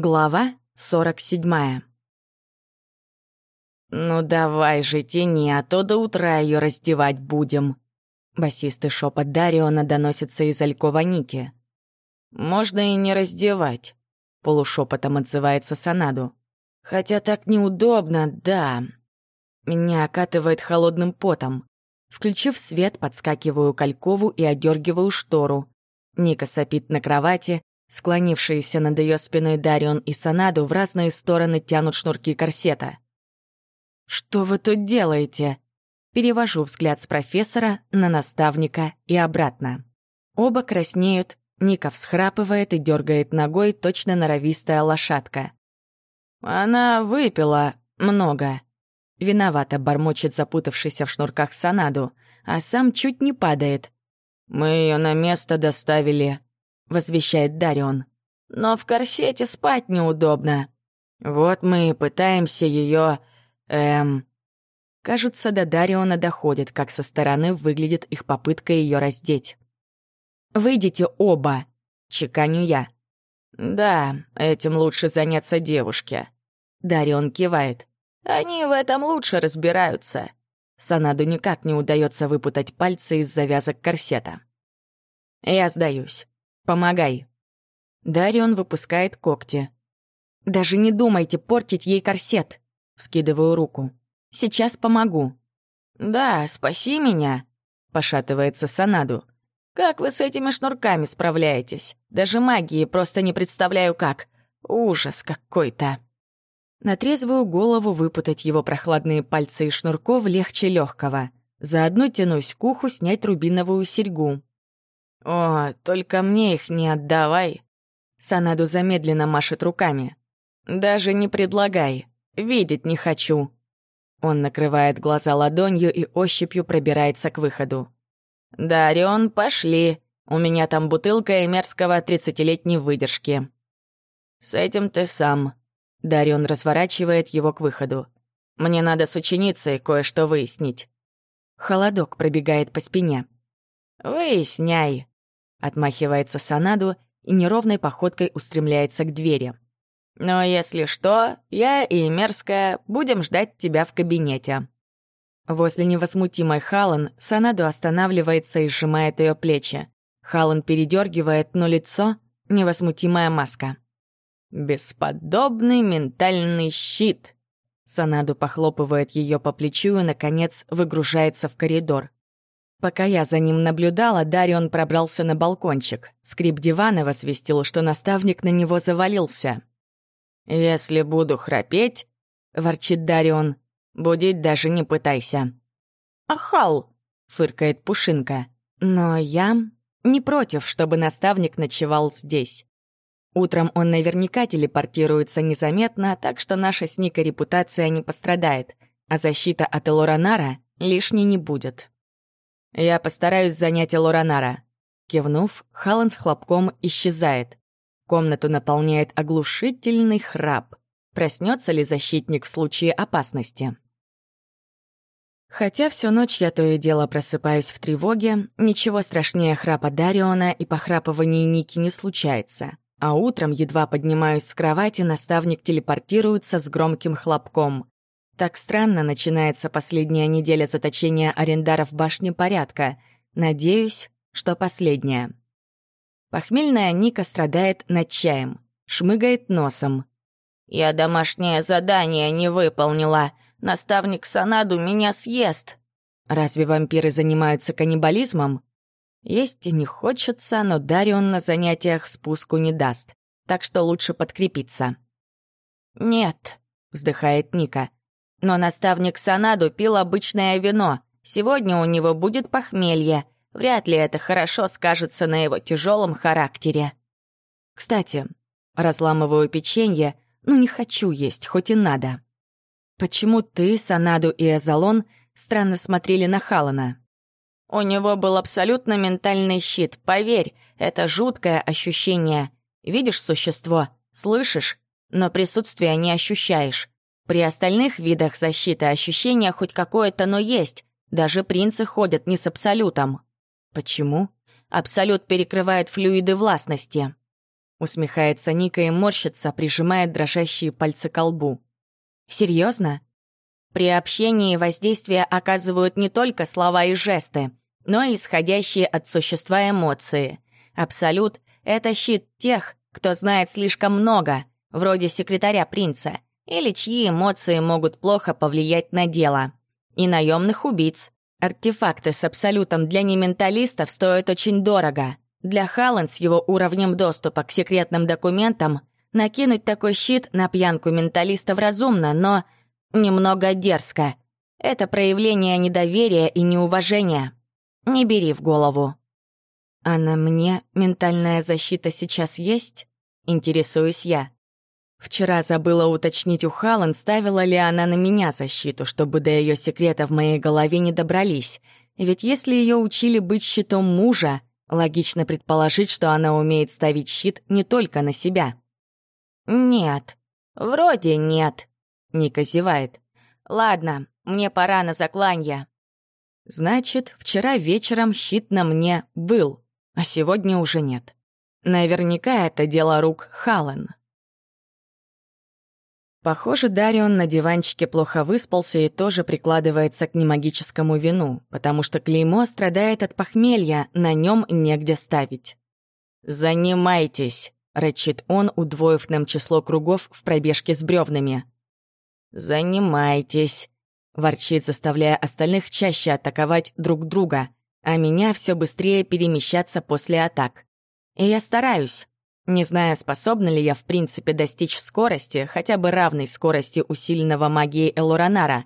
Глава 47 «Ну давай же, тяни, а то до утра ее раздевать будем». Басистый шепот Дариона доносится из алькова Ники. «Можно и не раздевать», — полушепотом отзывается Санаду. «Хотя так неудобно, да». Меня окатывает холодным потом. Включив свет, подскакиваю к Алькову и одергиваю штору. Ника сопит на кровати, Склонившиеся над ее спиной Дарион и Санаду в разные стороны тянут шнурки корсета. «Что вы тут делаете?» Перевожу взгляд с профессора на наставника и обратно. Оба краснеют, Ника всхрапывает и дергает ногой точно норовистая лошадка. «Она выпила много». Виновато бормочет запутавшийся в шнурках Санаду, а сам чуть не падает. «Мы ее на место доставили», — возвещает Дарион. «Но в корсете спать неудобно. Вот мы и пытаемся ее, эм...» Кажется, до Дариона доходит, как со стороны выглядит их попытка ее раздеть. «Выйдите оба!» — чеканю я. «Да, этим лучше заняться девушке». Дарион кивает. «Они в этом лучше разбираются». Санаду никак не удается выпутать пальцы из завязок корсета. Я сдаюсь. Помогай». Дарион выпускает когти. «Даже не думайте портить ей корсет!» Вскидываю руку. «Сейчас помогу». «Да, спаси меня», — пошатывается Санаду. «Как вы с этими шнурками справляетесь? Даже магии просто не представляю как. Ужас какой-то». На трезвую голову выпутать его прохладные пальцы из шнурков легче легкого. Заодно тянусь к уху снять рубиновую серьгу. «О, только мне их не отдавай!» Санаду замедленно машет руками. «Даже не предлагай. Видеть не хочу». Он накрывает глаза ладонью и ощупью пробирается к выходу. «Дарион, пошли. У меня там бутылка эмерского тридцатилетней выдержки». «С этим ты сам». Дарион разворачивает его к выходу. «Мне надо с ученицей кое-что выяснить». Холодок пробегает по спине. «Выясняй», Отмахивается Санаду и неровной походкой устремляется к двери. «Но если что, я и Мерзкая будем ждать тебя в кабинете». Возле невозмутимой Халан Санаду останавливается и сжимает ее плечи. Халан передергивает, но лицо — невозмутимая маска. «Бесподобный ментальный щит!» Санаду похлопывает ее по плечу и, наконец, выгружается в коридор. Пока я за ним наблюдала, Дарион пробрался на балкончик. Скрип дивана возвестил, что наставник на него завалился. «Если буду храпеть», — ворчит Дарион, — «будить даже не пытайся». «Ахал!» — фыркает Пушинка. «Но я не против, чтобы наставник ночевал здесь. Утром он наверняка телепортируется незаметно, так что наша с Никой репутация не пострадает, а защита от Элоранара лишней не будет». «Я постараюсь занять Элоранара». Кивнув, Халан с хлопком исчезает. Комнату наполняет оглушительный храп. Проснется ли защитник в случае опасности? Хотя всю ночь я то и дело просыпаюсь в тревоге, ничего страшнее храпа Дариона и похрапывания Ники не случается. А утром, едва поднимаюсь с кровати, наставник телепортируется с громким хлопком. Так странно начинается последняя неделя заточения арендара в башне порядка. Надеюсь, что последняя. Похмельная Ника страдает над чаем, шмыгает носом. «Я домашнее задание не выполнила. Наставник Санаду меня съест». Разве вампиры занимаются каннибализмом? Есть и не хочется, но Дарион на занятиях спуску не даст, так что лучше подкрепиться. «Нет», — вздыхает Ника, но наставник Санаду пил обычное вино. Сегодня у него будет похмелье. Вряд ли это хорошо скажется на его тяжелом характере. Кстати, разламываю печенье, но не хочу есть, хоть и надо. Почему ты, Санаду и Эзолон странно смотрели на Халана? У него был абсолютно ментальный щит, поверь, это жуткое ощущение. Видишь существо, слышишь, но присутствия не ощущаешь. При остальных видах защиты ощущение хоть какое-то, но есть. Даже принцы ходят не с абсолютом. Почему? Абсолют перекрывает флюиды властности. Усмехается Ника и морщится, прижимает дрожащие пальцы к лбу. Серьезно? При общении воздействие оказывают не только слова и жесты, но и исходящие от существа эмоции. Абсолют — это щит тех, кто знает слишком много, вроде секретаря принца, или чьи эмоции могут плохо повлиять на дело. И наемных убийц. Артефакты с абсолютом для нементалистов стоят очень дорого. Для Халлен с его уровнем доступа к секретным документам накинуть такой щит на пьянку менталистов разумно, но немного дерзко. Это проявление недоверия и неуважения. Не бери в голову. А на мне ментальная защита сейчас есть? Интересуюсь я. Вчера забыла уточнить у Халан, ставила ли она на меня защиту, чтобы до ее секрета в моей голове не добрались. Ведь если ее учили быть щитом мужа, логично предположить, что она умеет ставить щит не только на себя. «Нет, вроде нет», — Ника зевает. «Ладно, мне пора на закланье». Значит, вчера вечером щит на мне был, а сегодня уже нет. Наверняка это дело рук Халлен. Похоже, Дарион на диванчике плохо выспался и тоже прикладывается к немагическому вину, потому что клеймо страдает от похмелья, на нем негде ставить. «Занимайтесь», — рычит он, удвоив нам число кругов в пробежке с бревнами. «Занимайтесь», — ворчит, заставляя остальных чаще атаковать друг друга, а меня все быстрее перемещаться после атак. И я стараюсь, не знаю, способна ли я в принципе достичь скорости, хотя бы равной скорости усиленного магией Элоранара,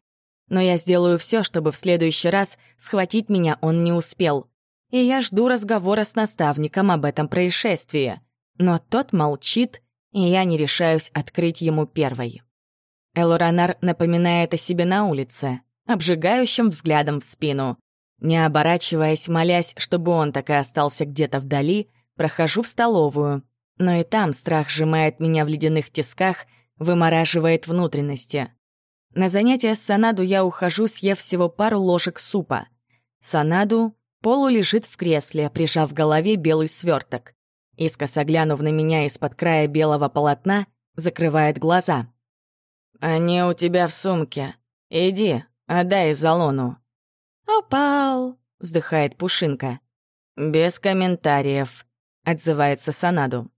но я сделаю все, чтобы в следующий раз схватить меня он не успел. И я жду разговора с наставником об этом происшествии. Но тот молчит, и я не решаюсь открыть ему первой. Элоранар напоминает о себе на улице, обжигающим взглядом в спину. Не оборачиваясь, молясь, чтобы он так и остался где-то вдали, прохожу в столовую, но и там страх сжимает меня в ледяных тисках, вымораживает внутренности. На занятия с Санаду я ухожу, съев всего пару ложек супа. Санаду полу лежит в кресле, прижав в голове белый сверток. Искоса глянув на меня из-под края белого полотна, закрывает глаза. «Они у тебя в сумке. Иди, отдай залону». «Опал», — вздыхает Пушинка. «Без комментариев», — отзывается Санаду.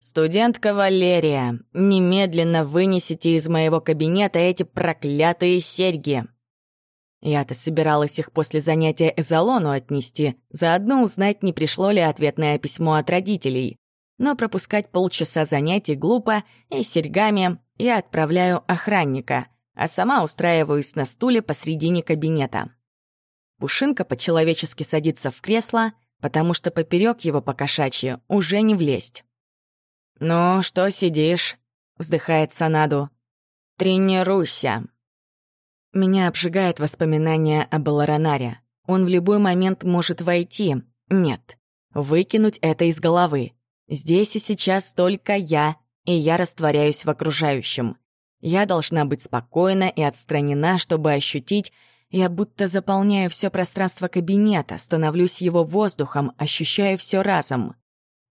«Студентка Валерия, немедленно вынесите из моего кабинета эти проклятые серьги!» Я-то собиралась их после занятия Эзолону отнести, заодно узнать, не пришло ли ответное письмо от родителей. Но пропускать полчаса занятий глупо, и серьгами я отправляю охранника, а сама устраиваюсь на стуле посредине кабинета. Пушинка по-человечески садится в кресло, потому что поперек его покошачьи уже не влезть. «Ну, что сидишь?» — вздыхает Санаду. «Тренируйся». Меня обжигает воспоминание об Аларонаре. Он в любой момент может войти. Нет. Выкинуть это из головы. Здесь и сейчас только я, и я растворяюсь в окружающем. Я должна быть спокойна и отстранена, чтобы ощутить, я будто заполняю все пространство кабинета, становлюсь его воздухом, ощущаю все разом.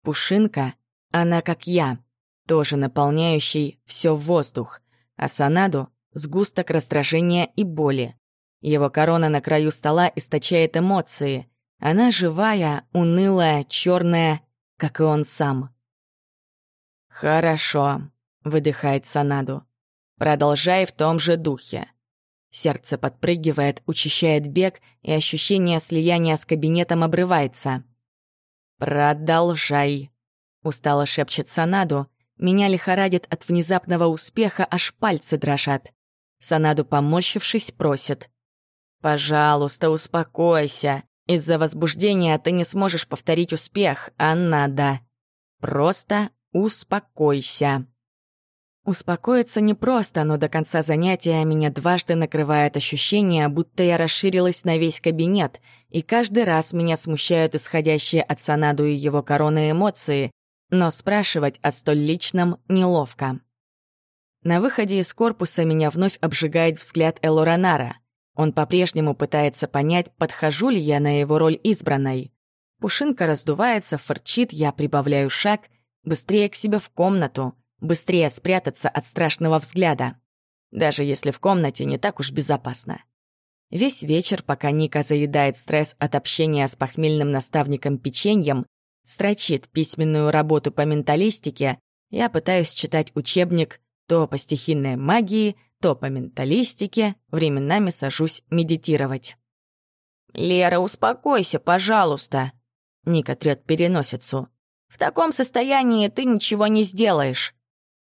Пушинка она как я, тоже наполняющий все воздух, а Санаду — сгусток раздражения и боли. Его корона на краю стола источает эмоции. Она живая, унылая, черная, как и он сам. «Хорошо», — выдыхает Санаду. «Продолжай в том же духе». Сердце подпрыгивает, учащает бег, и ощущение слияния с кабинетом обрывается. «Продолжай», Устало шепчет Санаду. Меня лихорадит от внезапного успеха, аж пальцы дрожат. Санаду, поморщившись, просит. «Пожалуйста, успокойся. Из-за возбуждения ты не сможешь повторить успех, а надо. Просто успокойся». Успокоиться непросто, но до конца занятия меня дважды накрывает ощущение, будто я расширилась на весь кабинет, и каждый раз меня смущают исходящие от Санаду и его короны эмоции, но спрашивать о столь личном неловко. На выходе из корпуса меня вновь обжигает взгляд Элоранара. Он по-прежнему пытается понять, подхожу ли я на его роль избранной. Пушинка раздувается, фырчит, я прибавляю шаг. быстрее к себе в комнату, быстрее спрятаться от страшного взгляда. Даже если в комнате не так уж безопасно. Весь вечер, пока Ника заедает стресс от общения с похмельным наставником печеньем, строчит письменную работу по менталистике, я пытаюсь читать учебник то по стихийной магии, то по менталистике, временами сажусь медитировать. «Лера, успокойся, пожалуйста!» Ника трёт переносицу. «В таком состоянии ты ничего не сделаешь».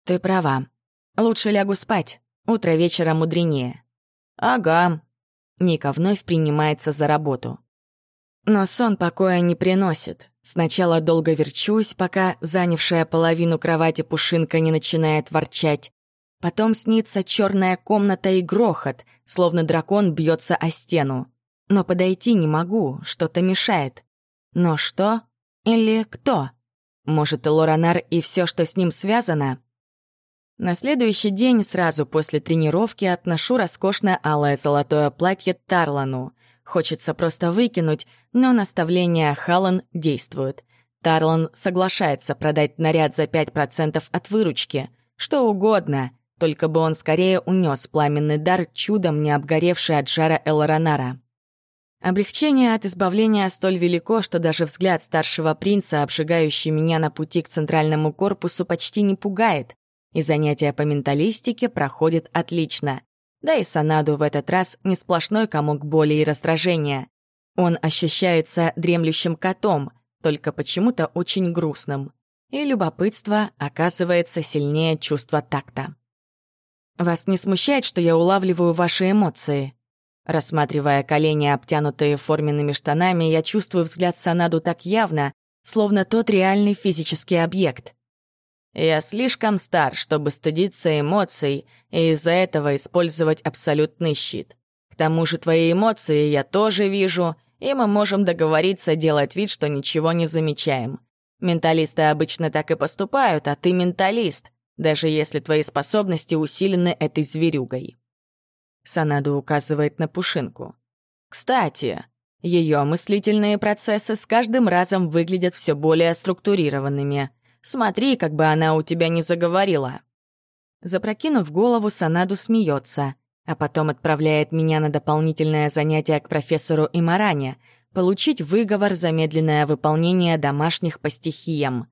«Ты права. Лучше лягу спать. Утро вечера мудренее». «Ага». Ника вновь принимается за работу. Но сон покоя не приносит. Сначала долго верчусь, пока занявшая половину кровати пушинка не начинает ворчать. Потом снится черная комната и грохот, словно дракон бьется о стену. Но подойти не могу, что-то мешает. Но что? Или кто? Может, Лоранар и все, что с ним связано? На следующий день, сразу после тренировки, отношу роскошное алое золотое платье Тарлану. Хочется просто выкинуть, но наставления Халан действуют. Тарлан соглашается продать наряд за 5% от выручки. Что угодно, только бы он скорее унес пламенный дар, чудом не обгоревший от жара Элоранара. Облегчение от избавления столь велико, что даже взгляд старшего принца, обжигающий меня на пути к центральному корпусу, почти не пугает, и занятия по менталистике проходят отлично. Да и Санаду в этот раз не сплошной комок боли и раздражения. Он ощущается дремлющим котом, только почему-то очень грустным. И любопытство оказывается сильнее чувства такта. «Вас не смущает, что я улавливаю ваши эмоции?» Рассматривая колени, обтянутые форменными штанами, я чувствую взгляд Санаду так явно, словно тот реальный физический объект. Я слишком стар, чтобы стыдиться эмоций и из-за этого использовать абсолютный щит. К тому же твои эмоции я тоже вижу, и мы можем договориться делать вид, что ничего не замечаем. Менталисты обычно так и поступают, а ты менталист, даже если твои способности усилены этой зверюгой. Санаду указывает на Пушинку. Кстати, ее мыслительные процессы с каждым разом выглядят все более структурированными. Смотри, как бы она у тебя не заговорила. Запрокинув голову, Санаду смеется, а потом отправляет меня на дополнительное занятие к профессору Имаране — получить выговор за медленное выполнение домашних по стихиям.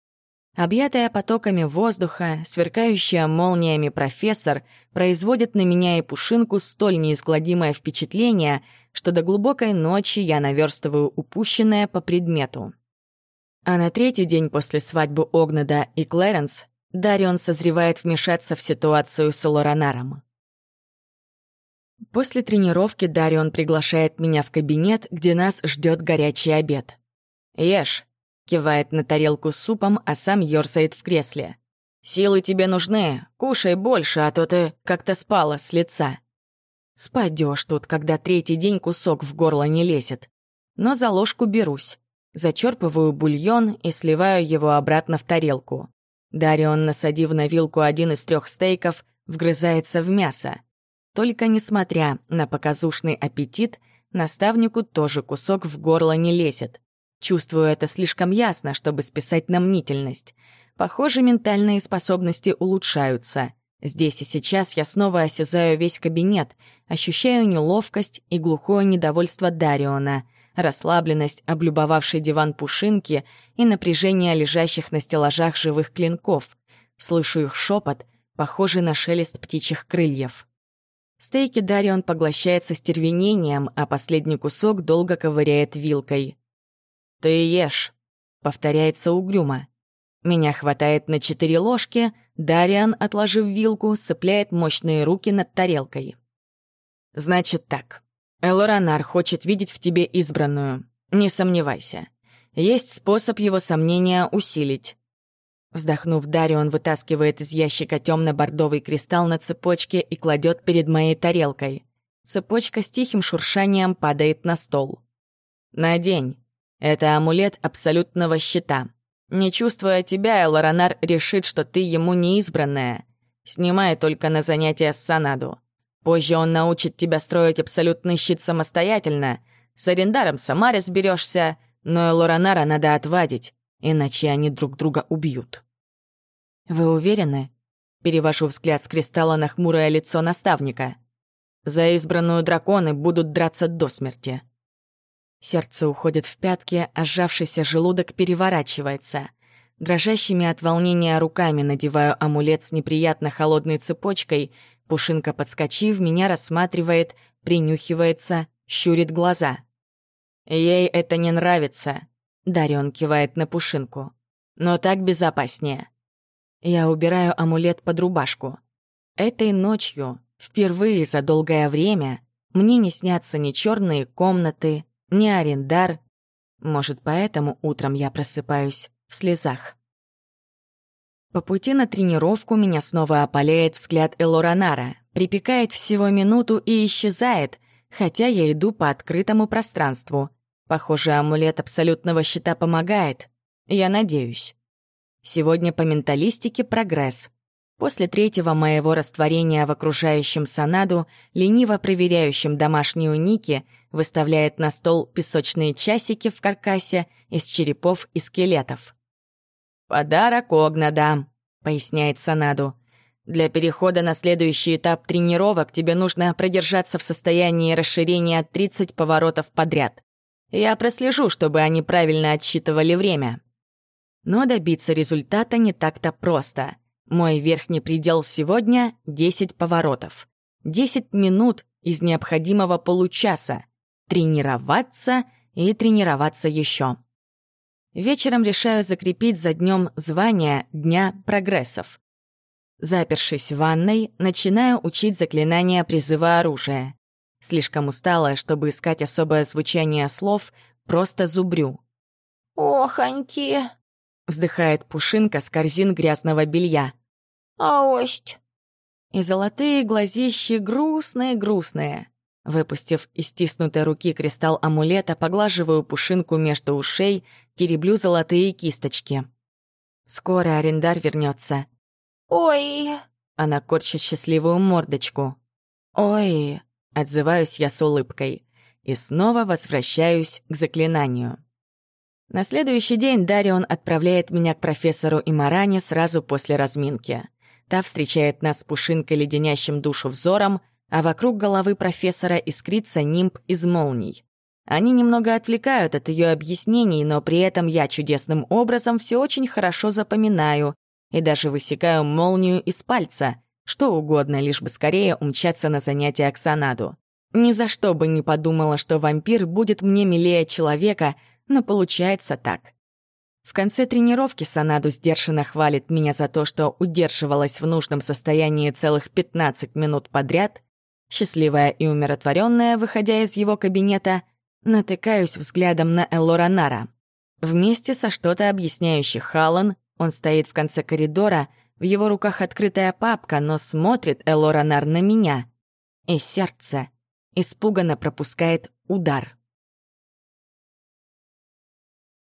Объятая потоками воздуха, сверкающая молниями профессор производит на меня и Пушинку столь неизгладимое впечатление, что до глубокой ночи я наверстываю упущенное по предмету. А на третий день после свадьбы Огнада и Клэренс Дарион созревает вмешаться в ситуацию с Лоранаром. После тренировки Дарион приглашает меня в кабинет, где нас ждет горячий обед. «Ешь», Кивает на тарелку с супом, а сам ёрзает в кресле. «Силы тебе нужны, кушай больше, а то ты как-то спала с лица». Спадёшь тут, когда третий день кусок в горло не лезет. Но за ложку берусь. Зачерпываю бульон и сливаю его обратно в тарелку. Дарион, насадив на вилку один из трех стейков, вгрызается в мясо. Только несмотря на показушный аппетит, наставнику тоже кусок в горло не лезет. Чувствую это слишком ясно, чтобы списать на мнительность. Похоже, ментальные способности улучшаются. Здесь и сейчас я снова осязаю весь кабинет, ощущаю неловкость и глухое недовольство Дариона, расслабленность облюбовавшей диван пушинки и напряжение лежащих на стеллажах живых клинков. Слышу их шепот, похожий на шелест птичьих крыльев. Стейки Дарион поглощает со стервенением, а последний кусок долго ковыряет вилкой. «Ты ешь», — повторяется угрюмо. Меня хватает на четыре ложки, Дариан, отложив вилку, сцепляет мощные руки над тарелкой. «Значит так. Элоранар хочет видеть в тебе избранную. Не сомневайся. Есть способ его сомнения усилить». Вздохнув, Дарион вытаскивает из ящика темно-бордовый кристалл на цепочке и кладет перед моей тарелкой. Цепочка с тихим шуршанием падает на стол. «Надень», это амулет абсолютного щита. Не чувствуя тебя, Элоранар решит, что ты ему не избранная. Снимай только на занятия с Санаду. Позже он научит тебя строить абсолютный щит самостоятельно. С Арендаром сама разберешься, но Элоранара надо отвадить, иначе они друг друга убьют. «Вы уверены?» Перевожу взгляд с кристалла на хмурое лицо наставника. «За избранную драконы будут драться до смерти». Сердце уходит в пятки, а сжавшийся желудок переворачивается. Дрожащими от волнения руками надеваю амулет с неприятно холодной цепочкой. Пушинка, подскочив, меня рассматривает, принюхивается, щурит глаза. «Ей это не нравится», — Дарион кивает на Пушинку. «Но так безопаснее». Я убираю амулет под рубашку. Этой ночью, впервые за долгое время, мне не снятся ни черные комнаты, ни арендар. Может, поэтому утром я просыпаюсь в слезах. По пути на тренировку меня снова опаляет взгляд Элоранара, припекает всего минуту и исчезает, хотя я иду по открытому пространству. Похоже, амулет абсолютного щита помогает. Я надеюсь. Сегодня по менталистике прогресс. После третьего моего растворения в окружающем санаду, лениво проверяющим домашнюю Ники, выставляет на стол песочные часики в каркасе из черепов и скелетов. «Подарок Огнада», — поясняет Санаду. «Для перехода на следующий этап тренировок тебе нужно продержаться в состоянии расширения 30 поворотов подряд. Я прослежу, чтобы они правильно отсчитывали время». Но добиться результата не так-то просто — мой верхний предел сегодня — 10 поворотов. 10 минут из необходимого получаса. Тренироваться и тренироваться еще. Вечером решаю закрепить за днем звание Дня прогрессов. Запершись в ванной, начинаю учить заклинания призыва оружия. Слишком устала, чтобы искать особое звучание слов, просто зубрю. «Охоньки!» Вздыхает Пушинка с корзин грязного белья. «Аость!» И золотые глазищи грустные-грустные. Выпустив из стиснутой руки кристалл амулета, поглаживаю пушинку между ушей, тереблю золотые кисточки. Скоро арендар вернется. «Ой!» Она корчит счастливую мордочку. «Ой!» — отзываюсь я с улыбкой. И снова возвращаюсь к заклинанию. На следующий день Дарион отправляет меня к профессору Имаране сразу после разминки. Та встречает нас с пушинкой леденящим душу взором, а вокруг головы профессора искрится нимб из молний. Они немного отвлекают от ее объяснений, но при этом я чудесным образом все очень хорошо запоминаю и даже высекаю молнию из пальца, что угодно, лишь бы скорее умчаться на занятия к Санаду. Ни за что бы не подумала, что вампир будет мне милее человека — но получается так. В конце тренировки Санаду сдержанно хвалит меня за то, что удерживалась в нужном состоянии целых 15 минут подряд. Счастливая и умиротворенная, выходя из его кабинета, натыкаюсь взглядом на Элоранара. Вместе со что-то объясняющий Халан, он стоит в конце коридора, в его руках открытая папка, но смотрит Элоранар на меня. И сердце испуганно пропускает удар.